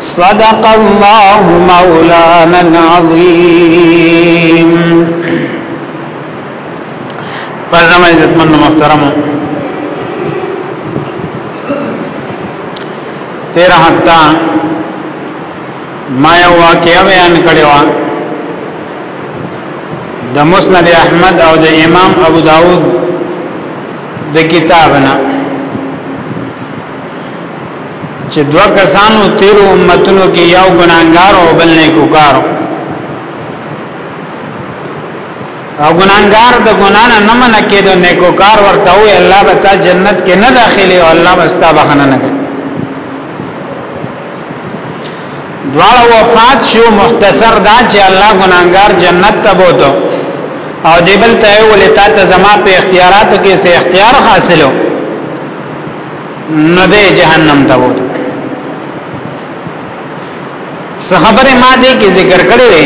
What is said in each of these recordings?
صدق الله مولانا العظیم پرځم عزت من محترم تیرا هفته ما یو واقعیا بیان کړو د مسند احمد او د امام ابو داود د کتابنا چې دوا کسانو تیر امتونو کې یو ګناګار او بل نیکوکار او ګناګار د ګنا نه نه منع کېدو نیکوکار ورته وي الله به تا جنت کې نه داخلي او الله به ستا بخنه نه کوي دواړه وفات شو مختصر دا چې الله ګناګار جنت ته بوته او دیبل ته ولې تا ته زما په اختیاراتو کې سه اختیار حاصلو نه ده جهنم ته وو څه خبره ما دې کې ذکر کړې ده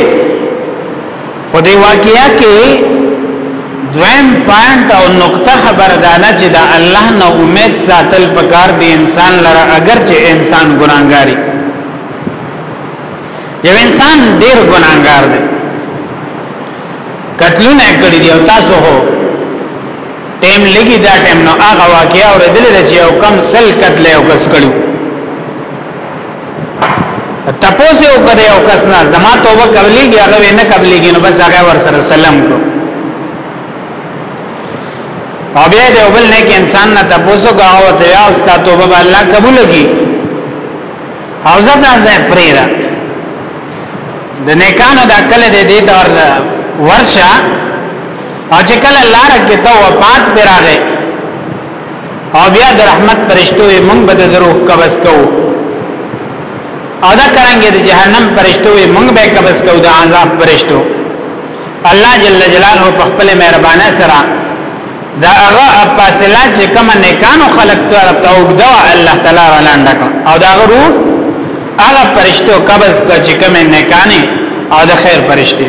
خو دې واقعیا کې دویم پوینټ او نقطه خبردانه چې دا الله نه امید ساتل پکار دی انسان لره اگر چې انسان ګناګاری یو انسان ډیر ګناګار دی قتلونه کړی دی او تاسو هو ټیم لګي دا ټیم نو هغه واقعیا اوریدل د چې او کم سل قتل او کس کړو تپوسه او کړي او کس نه زما توبه قبليږي هغه نه قبليږي نو بس هغه ور سره سلام کو او بیا د بل نه کې انسان نه تپوسه کاوه ته یا او ستاسو توبه به الله قبول کړي او زه دا زه پریرا د نیکانو د عقل دې دې تور ورشه او چې کله لار کې ته وفات پر راغې او بیا د رحمت پرشتو یې مونږ به د روح قبض کوو او دا کرانګې د جهنم پرشتو یې مونږ به قبض کوو د عذاب پرشتو الله جل جلاله په خپل مهربانه سره دا هغه فاصله چې کوم نیکانو خلق ته او دا الله تعالی ولاند او دا غرو هغه پرشتو قبض کو چې کوم نیکانه او د خیر پرشتي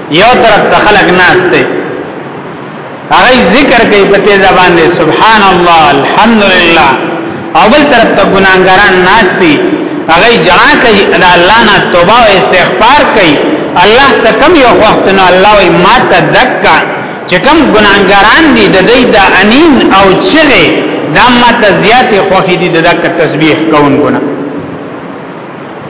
یو طرف ته خلق ناس دی هغه ذکر کوي په تیزه باندې سبحان الله الحمدلله او بل طرف ته ګناګاران ناس دي هغه جنا کوي ادا الله نه توبه او استغفار کوي الله ته کم یو وخت نه الله وي ما ته دکا چې کم ګناګاران دي د دې د انین او چغه دا ما ته زیاتې خوخي دي د دک تسبیح کوونکو نه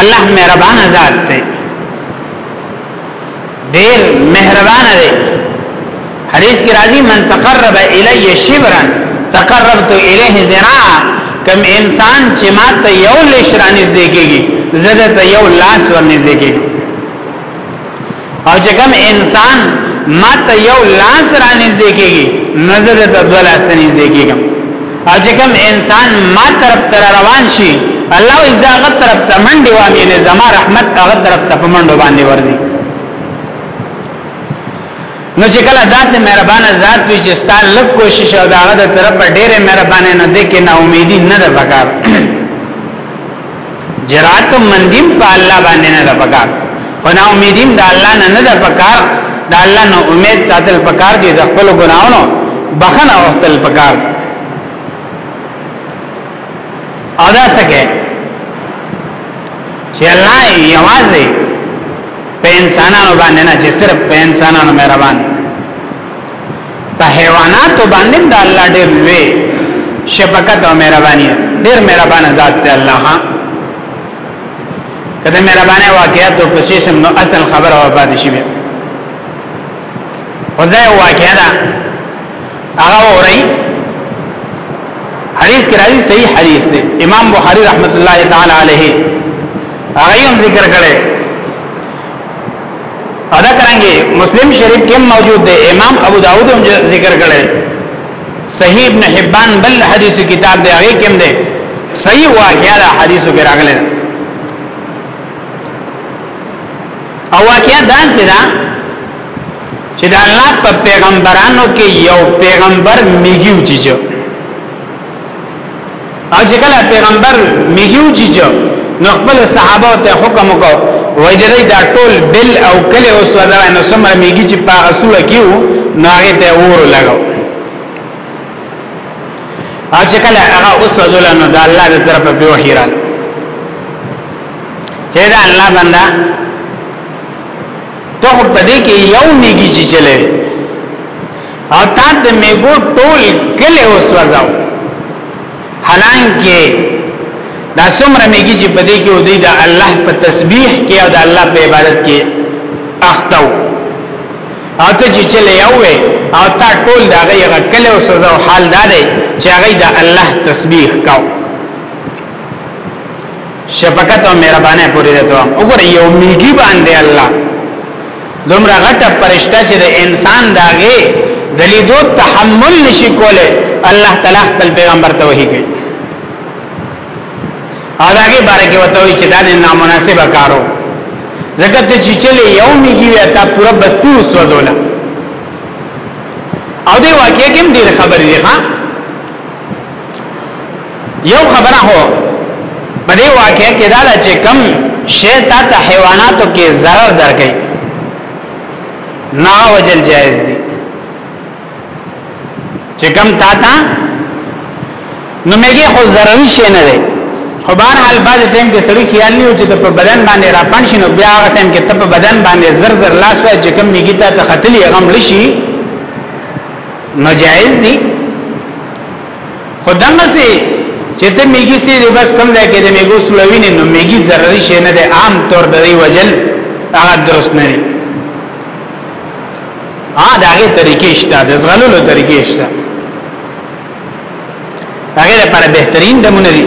الله مهربان ذات دی ډیر مهربان دی حدیث کې راځي من تقرب الی شبرا تقربت الیه ذراع کم انسان چې ما ته یو لشرانیز دیږي زده ته یو لاس ورنږدې کیږي او چې کوم انسان ماته یو لاس را نږدې کیږي نو زه د دوه لاس ته نږدې کیږم او چې کوم انسان ما طرف تر روان شي الله عزت هغه طرف ته منډي وامي نه زما رحمت هغه طرف ته په منډو باندې ورځي نو چې کله داسې مهربان ذات وي چې ستاسو لږ کوشش او داغه د طرف ډېره مهربانه نه دي کې نا امیدي نه ده پکار جرات مندیم په الله باندې نه پکار خو نا امیدیم د الله نه نه پکار د الله نه امید ساتل پکار دي د خپل ګناونو بخنه او خپل پکار ادا سکے چې الله یوازې په انسانانو باندې نه چې صرف په انسانانو مهربان په حیواناتو باندې د الله ډېر لوی شفقت او مهرباني ډېر مهربان ذات دی الله ها کله مهربانه واقعیت او پسیشم نو اصل خبره و پاتې شي بیا وځه واقعیا دا هغه اوري حدیث کې راځي صحیح حدیث دی امام بخاری رحمت الله تعالی علیه هغه هم ذکر کړي ادا کرانګي مسلم شریف کې موجود دی امام ابو داود هم ذکر کړی صحیح ابن حبان بل حدیث کتاب دی هغه کې هم دی صحیح واقعا دا حدیثو کې راغلی او واقعا دا څه ده چې د الله په پیغمبرانو کې یو پیغمبر میږي وچیږي او چې کله پیغمبر میګیو چې نو خپل صحابه ته حکم وکاو وای د دې دا ټول بل او کله اوس ودا نو سمره میګی چې په اصول کېو نو هغه ته اور لګاو او چې کله هغه اوس ودا نو د الله تر طرفه په وحی را چې دا الله بندا ته په دې کې یو میګی چې چلے او تا د میګو ټول کله وسوځاو حالانکه دا څومره میګي چې په دې کې او دې د الله په تسبیح کې او د الله په عبادت کې اخته او ته چې چلے یوې او تا ټول دا غیغه کله او سزا او حال دا دی چې هغه د الله تسبیح کاو شفقت او مهربانه پوری ده ته وګوره یو میګي باندې الله دومره غټه پرشته چې د انسان داغه د لیدو تحمل نشي کوله الله تعالی خپل پیغمبر ته وحی کوي او داغه باره کې وته وی چې دا نامناسب کارو ځکه ته چې چلے یو میږي وی تا پورا بستی وسوځوله او دی واقعي کې ډیر خبرې دي ها یو خبره هو په دې واقع کې دا چې کم شی تا ته حیواناتو کې zarar درکې نه وجل جائز دي چې کم تا ته نو میګه خو ضروري شی نه دی خو بهر حال بعد ټیم کې سړی خیال نیو چې په بدن باندې را پڼ شي نو بیا هغه ټیم کې ته په بدن باندې زر زر لاس وای چې کم میګی ته تختلی غم لشي نو جایز دی خو دغه سي چې ته میګي سي دی بس کم ځای کې د میګو سلوینه نو میګي ضروري شي نه دی عام طور د دی وجل هغه درست نه دی ا داګه طریقې شته د زغلولو طریقې شته هغه لپاره بهترین دمونه دي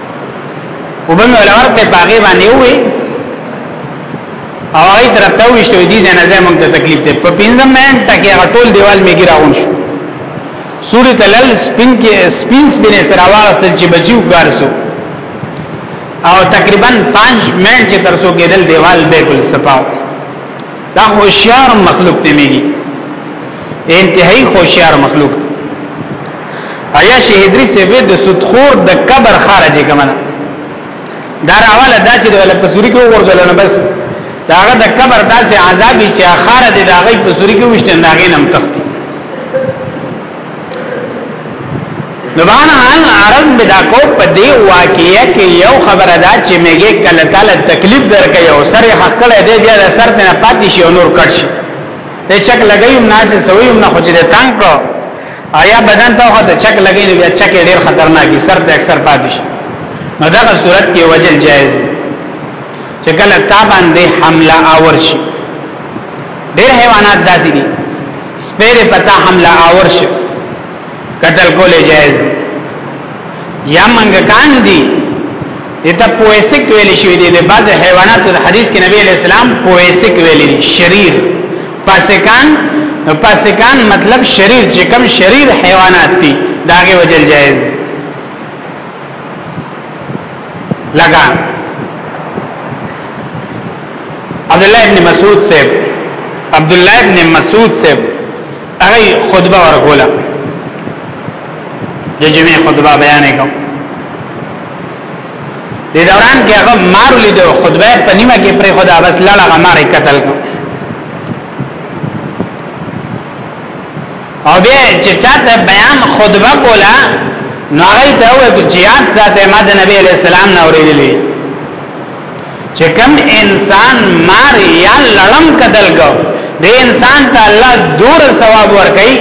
وبن ولور په باغې باندې وې او هغه طرف ته وشته دي ځنه زه موږ ته تکلیف ده په پنځم نه ټکه هغه ټول دیوال می ګراون شو سورې تلل سپین کې سپین سپین سره واغستل چې بچیو ګارسو او تقریبا 5 منټ چې ترسو کېدل دیوال بالکل صفاو دا هوشیار مخلوق دی میږي انتهایی هوشیار مخلوق دی ایا شهیدری سیوی د سودخور د قبر خارجه کمنه دا راواله دا چې د پسوري کې ورزل نه بس داغه د قبر داسې عذابي چې خار دې داغه پسوري کې وشته ناغې نم تختی نو بهر حال عرض بدا کو په دې واقعیا کې یو خبره ده چې میګه کله تعالی تکلیف درکې او سر حق کړه دې بیا د سر نه پاتې شي او نور کړ شي ته چک لګیم ناس سوی نه خو دې تنگ کړو آیا بدن ته خو ته چک لګی نو بیا چک ډیر خطرناکي سر ته اکثر پاتې شي نو دا صورت کې وجل جایز چې کله تا باندې حمله آور شي ډېر حیوانات داسې دي سپیر پتا حمله آور شي قتل کولې جایز یا منګکان دي دته پویسک ویل شوی دی د بعض حیواناتو د حدیث کې نبی اسلام پویسک ویل دي شریر پاسکان پاسکان مطلب شریر چې کم شریر حیوانات دي داغه وجل جایز دی لگا عبد الله ابن مسعود سے عبد الله ابن مسعود سے هغه خطبه ورغوله د جمعې خطبه بیان کوم د دوران کې هغه مار لید خطبه په نیمه کې پر خدا بس لاله غمار قتل کو او بیا چې چاته بیان خطبه کولا نو هغه ته وایي چې یاد ذات ما د نبی علی السلام نه اورېدلې چې کوم انسان مار یا لړم قتل کو د انسان ته الله دور ثواب ورکړي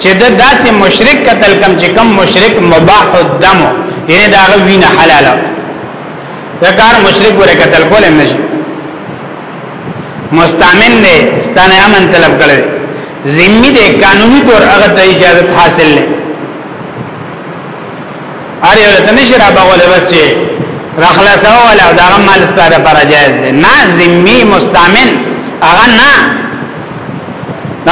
چې د داسې مشرک قتل کم چې کم مشرک مباح الدم یعنی دا وینه حلاله دا کار مشرک ور قتل کول نه شي مستامن دی ستانه امن طلب کړي ذمہ دی قانوني طور هغه ته اجازه حاصل لري ار یو ته نشر ابغول بس چې راخلاصو ولا دا مال ستاره پر جائز دی نه ذمہ مستامن هغه نه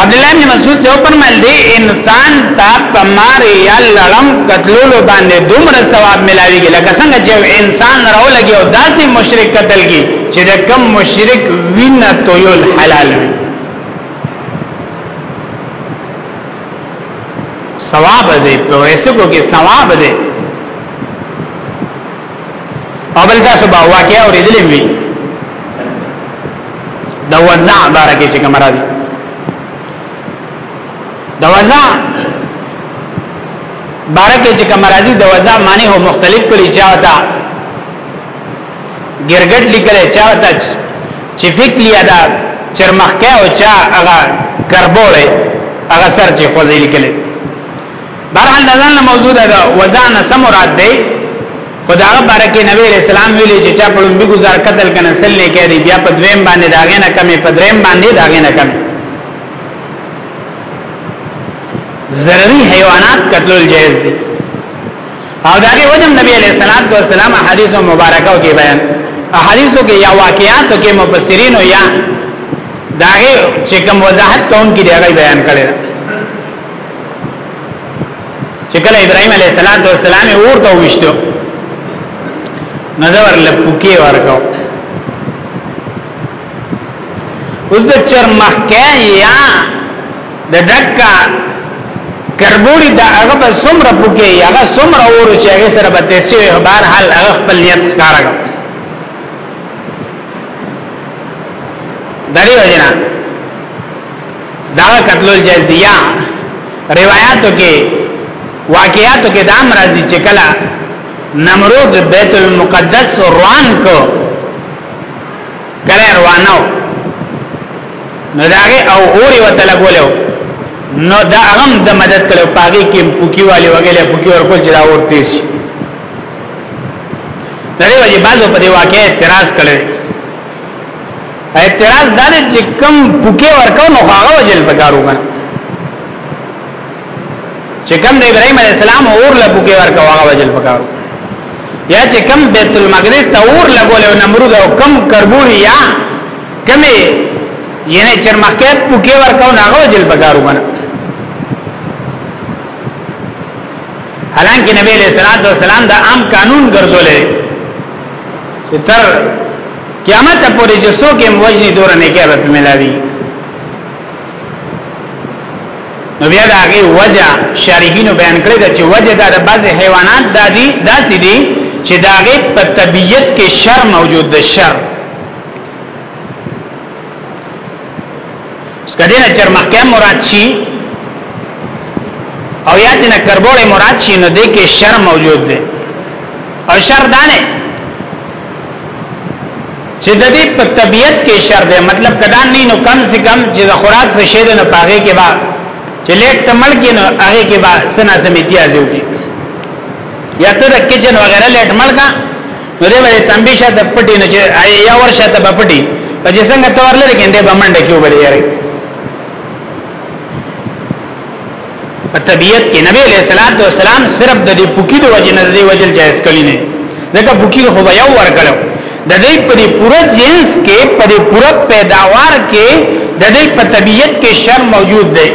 عبد الله بن مسعود څو فرمایل دی انسان ته پمار یا لړم قتلولو باندې دومره ثواب ملاويږي لکه څنګه چې انسان راولږي او داسې مشرک قتل کی چې د کم مشرک وینه تویل حلال وي ثواب دی په ویسو کې ثواب دی او بل تاسو به واقعا اوریدلې وي د وزع بارکه چې کوم راځي د وزع بارکه چې کوم راځي د وزع معنی هو مختلف کلی چاته ګرګټ لیکل چاته چې فکلی ادا چرمخکه او چا هغه کربوله هغه سر چې خوځې لیکل بهرحال دا ځان موضوع ده وزن سم مراد دی خدا غبره کې نبی رسول الله ویلي چې چا په لومبي گزار قتل کنه سل نه کړي بیا په دویم باندې داغه نه کمې په دریم باندې داغه نه کمې ضروري حیوانات قتل جائز دي او داغه وجه نبی علیہ الصلوۃ والسلام حدیث مبارکاو کې بیان احادیثو کې یا واقعاتو کې مفسرین او یا داغه چې کوم وضاحت کوم کې دی بیان کړی چې کله ابراهيم عليه السلام ته سلام ورته وشتو نظر لپوکي ورکو اوس د چرمحکه یا د دکا کربوړي دا هغه به سمره پوکي هغه سمره ور چې هغه سره به تاسو بهر حال هغه خپل نیت ښکارا دریو جنا دا قتل جائز دی یا روایتو کې واقعاتو کې دام راځي چې کله نمرود بیت المقدس روان کو کله روانو نو داغه او اوري وته لګولیو نو دا هغه د مدد کړو پاګي کې پوکي والي وغیله پوکي ورکول چې دا ورته شي دغه وجه بعضو په دې واقعې اعتراض کړي اعتراض دا دی چې کم پوکې ورکو نو هغه وجل پکارو کنه چې کم د ابراهيم عليه السلام اور له پوکې ورکو هغه وجل پکارو یا چې کم بیت المقدس ته اور لګول او نمرود او کم کربوړي یا کمه یعنی چرمخکې پوکې ورکو نه هغه وجل پکارو کنه حالانکه نبی علیہ الصلوۃ والسلام دا عام قانون ګرځولې چې تر قیامت پورې چې څوک هم وجني دور نه کې به ملاوي نو بیا دا غي وجه شارحینو بیان کړی دا چې وجه دا د بعض حیوانات دادی داسې دي چې دا غي په طبیعت کې شر موجود ده شر سکدینه چر مخکې مراد شي او یا دینه کربوړې مراد شي نو دې کې شر موجود دی او شر دانه چې د دې په طبیعت کې شر دی مطلب کدا نه نو کم سے کم چې د خوراک څخه شه نه پاګه کې با چې لیک تمل کې نو هغه کې با سنا سمیتیا زیږي یا ته د کچن وغیرہ لیټ ملګا نو دې باندې تنبیه شاته پټي نه چې یا ورشه ته پټي په چې څنګه تور لري کنده به منډه کې وبلې یاري په طبیعت کې نبی علیہ الصلوۃ والسلام صرف د دې پوکی د وجه نه د دې وجه جائز کړی نه ځکه پوکی خو به یو ور کړو د دې په دې پوره جنس کې په دې پوره پیداوار کې د دې په طبیعت کې شر موجود دی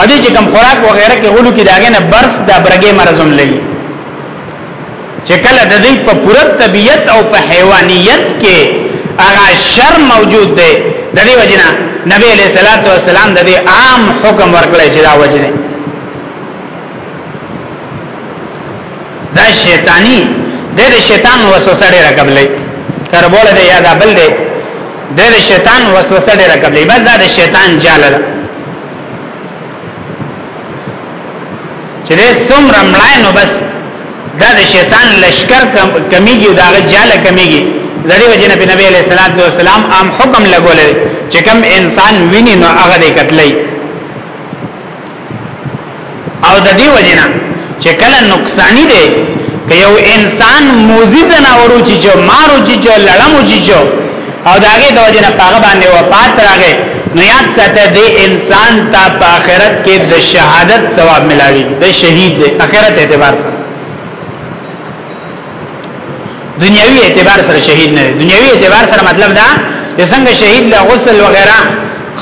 ا دې چې کم خوراک وغیرہ کې غلو کې داګه نه برس د برګې مرزم لګي چې کله د دې په پوره طبيعت او په حیوانیت کې هغه شر موجود دی د دې وجنه نبی علیہ الصلوۃ والسلام د دې عام حکم ورکړی چې دا وجنه دا شیطانی د دې شیطان وسوسه ډیره قبلې تر بوله دی یا دا بل دی د دې شیطان وسوسه ډیره قبلې بس دا د شیطان جاله ده چې دې څومره مړای نو بس دا د شیطان لشکر کمیږي دا غ جاله کمیږي د دې وجه نه نبی علیہ الصلوۃ والسلام عام حکم لګولې چې کوم انسان ویني نو هغه دې قتلای او د دې وجه نه چې کله نقصانی دی که یو انسان موزی زناورو چی چو مارو چی چو لړمو چی چو او داغه د وجه نه پاغه باندې وفات راغې نو یاد ساته د انسان ته په آخرت کې د شهادت ثواب ملاوي د شهید د آخرت اعتبار سره دنیوي اعتبار سره شهید نه دنیوي اعتبار سره مطلب دا چې څنګه شهید له غسل وغیرہ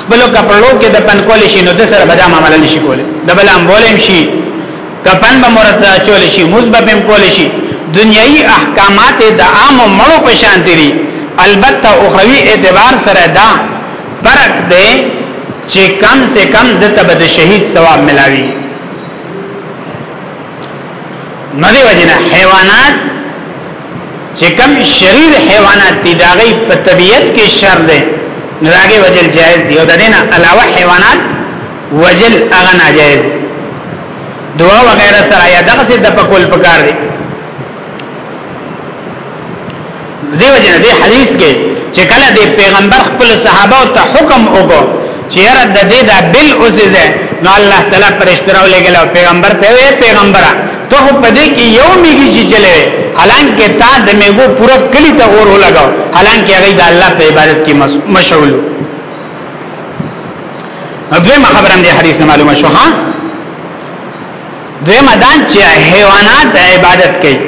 خپل کپړو کې د پنکول شي نو د سره بدا معاملې نشي کولای د بل امبولم شي کفن به مرد چول شي موز به هم کول شي دنیوي احکامات د عام مړو په شان دي البته اخروی اعتبار سره دا فرق دی چې کم سے کم د تب د شهید ثواب ملاوي نو دی وجنه حیوانات چې کم شریر حیوانات دي دا غي په طبیعت کې شر دي نو راګه وجل جائز دی او د دې نه علاوه حیوانات وجل هغه ناجایز دعا وغیرہ سره یا دغه څه د پکول پکار دی دیو جن دی حدیث کې چې کله د پیغمبر خپل صحابه او ته حکم وکړو چې را د دې دا بل اوسه نو الله تعالی پرشتراو لګل او پیغمبر ته وی پیغمبره ته په دې کې یو میږي چې چلے حالانکه تا د میګو پورا کلی ته اور لګاو حالانکه هغه د الله په عبادت کې مشغول دویمه خبره دې حدیث نه معلومه شو ها دویمه دا چې حیوانات عبادت کوي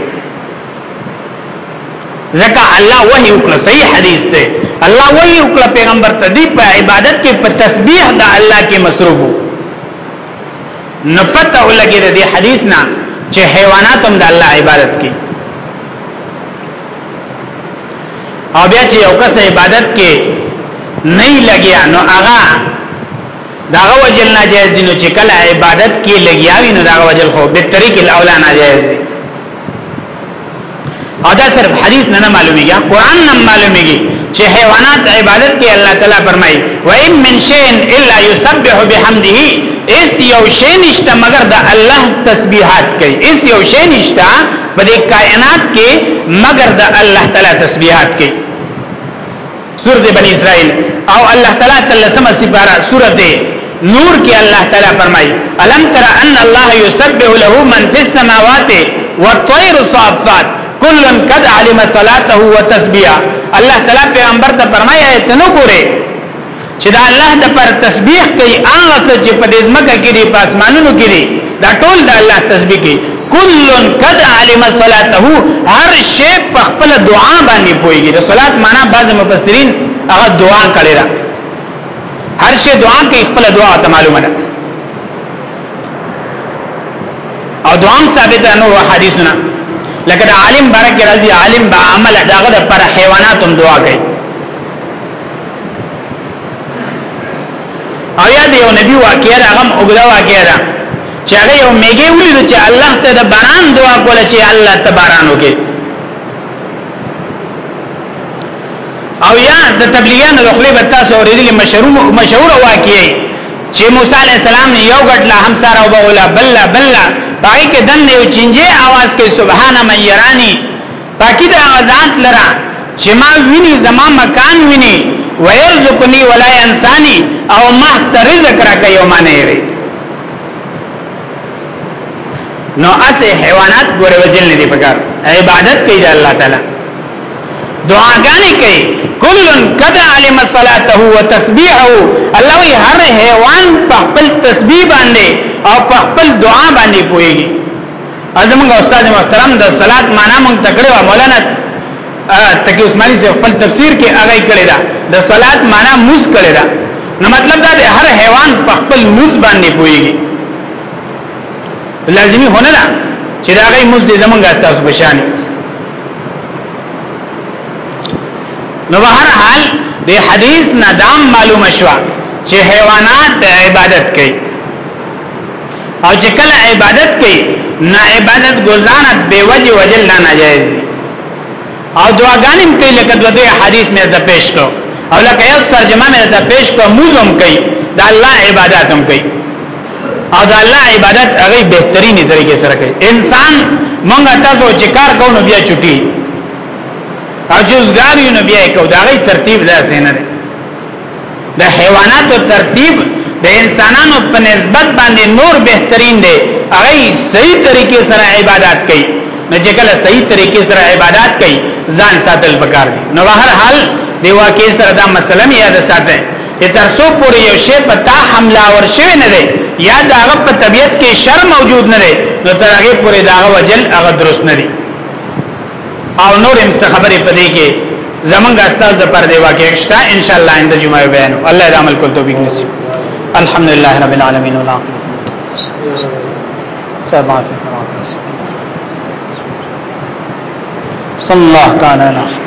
ځکه الله وحی وکړه صحیح حدیث ده الله وحی وکړه پیغمبر ته دی په عبادت کې په تسبیح د الله کې مصروف وو نه پته ولګي د حدیث نه چې حیوانات هم د الله عبادت کوي او بیا چې یو کس عبادت کې نه لګیا نو هغه داغه وجل ناجایز دي نو چې کله عبادت کې لګیاوی نو داغه وجل خو به طریق الاولا ناجایز دي او دا صرف حدیث نه معلومیږي قران نه معلومیږي چې حیوانات عبادت کې الله تعالی فرمایي و ان من شیء الا یسبح بحمده اس یو شی نشته مگر د الله تسبیحات کوي اس یو شی نشته په دې کائنات کې مگر د الله تعالی تسبیحات کوي سورته بنی اسرائیل او الله تعالی تلسمه سپاره سورته نور کې الله تعالی فرمایي الم تر ان الله يسبح له من في السماوات والطير صافات كل قد علم صلاته وتسبيحه الله تعالی پیغمبر ته فرمایي ته نو ګوره چې دا الله د پر تسبیح کوي هغه څه چې په دې ځمکه کې دي په اسمانونو کې دي دا ټول د الله تسبیح کوي کلن قد علم صلاته هر شی په خپل دعا باندې پويږي د صلات معنا بعض مفسرین هغه دعا کړي را هر شی دعا کوي خپل دعا ته معلومه ده او دعا ثابت ده نور حدیثونه لکه د عالم برکه راځي عالم با عمل داغه پر حیواناتم دعا کوي او یاد یو نبی واقعیا هغه اوګدا واقعیا ده چې هغه یو میګه ولید چې الله ته د باران دعا کوله چې الله ته باران وکړي او یا د تبلیغیانو د خپل بتاس اوریدلی مشهور مشهور واقعي چې موسی علی السلام یو غټ لا همسر او بولا بل بل پای کې دن یو چنجه आवाज کې سبحان من یرانی پاکی د هغه ذات لره چې ما ویني زما مکان ویني ويرزقني ولا انساني او ما ته رزق راکوي او ما نه یې نو اسه حیوانات ګوره وجل نه دي پکار عبادت کوي د الله تعالی دعاګانې کوي کلن قد علم صلاته وتسبيحه الله وی هر حیوان په خپل تسبیح باندې او په خپل دعا باندې پويږي ازمنګ استاد محترم د صلات معنا مونږ تکړه و مولانا تکي عثماني صاحب خپل تفسیر کې هغه کړی دا د صلات معنا موس کړی دا نو مطلب دا د هر حیوان په خپل موس باندې پويږي لازمی هونه ده چې دا غي موس دې زمونږ استاد بشانه نو هر حال د حدیث ندام معلومه شوه چې حیوانات عبادت کوي او چې کله عبادت کوي نه عبادت گزانه به وجه وجل نه ناجایز دي او دعاګانم کوي لکه دوه حدیث مې ته پیش کړو او لکه یو ترجمه مې ته پیش کړو موزم کوي دا الله عبادت هم کوي او دا الله عبادت هغه بهترینی طریقې سره کوي انسان مونږه تاسو چې کار کوو نو بیا چټي اجوزګاریو نو بیا کو دا غي ترتیب داسې نه دی د حیواناتو ترتیب د انسانانو په نسبت باندې نور بهترین دی هغه صحیح طریقې سره عبادت کوي نو چې کله صحیح طریقې سره عبادت کوي ځان ساتل پکار دي نو هر حال دی واقع سره دا مسله مې یاد ساتي چې تر څو پورې یو شی په تا حمله ور شوی نه دی یا دا هغه په طبیعت کې شر موجود نه دی نو تر هغه پورې دا هغه وجل هغه درست نه دی او نور هم څه خبرې پدې کې زمونږ استاد د پر دی واقع شته ان شاء الله اند جمعه بیان الله دې عمل کول توفیق نصیب الحمدلله رب العالمین والعاقبۃ صلی الله صلی الله تعالی علیه